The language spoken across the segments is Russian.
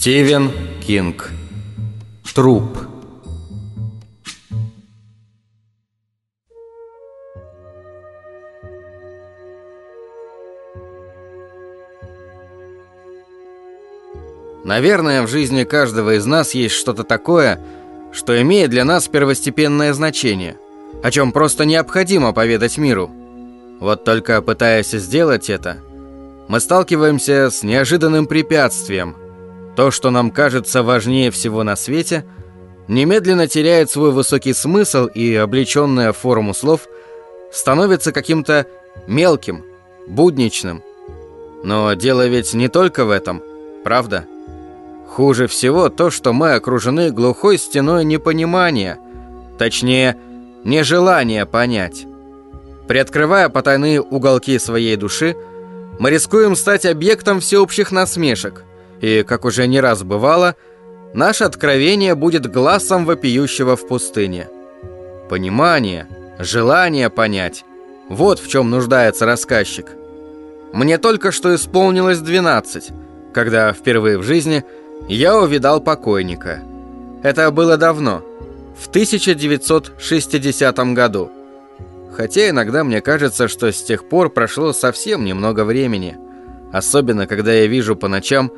Стивен Кинг Труп Наверное, в жизни каждого из нас есть что-то такое, что имеет для нас первостепенное значение, о чем просто необходимо поведать миру. Вот только пытаясь сделать это, мы сталкиваемся с неожиданным препятствием. То, что нам кажется важнее всего на свете, немедленно теряет свой высокий смысл и, облеченная форму слов, становится каким-то мелким, будничным. Но дело ведь не только в этом, правда? Хуже всего то, что мы окружены глухой стеной непонимания, точнее, нежелания понять. Приоткрывая потайные уголки своей души, мы рискуем стать объектом всеобщих насмешек, и, как уже не раз бывало, наше откровение будет глазом вопиющего в пустыне. Понимание, желание понять – вот в чем нуждается рассказчик. Мне только что исполнилось 12, когда впервые в жизни – я увидал покойника. Это было давно, в 1960 году. Хотя иногда мне кажется, что с тех пор прошло совсем немного времени. Особенно, когда я вижу по ночам,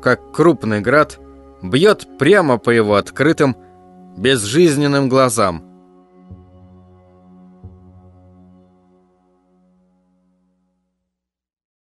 как крупный град бьет прямо по его открытым, безжизненным глазам.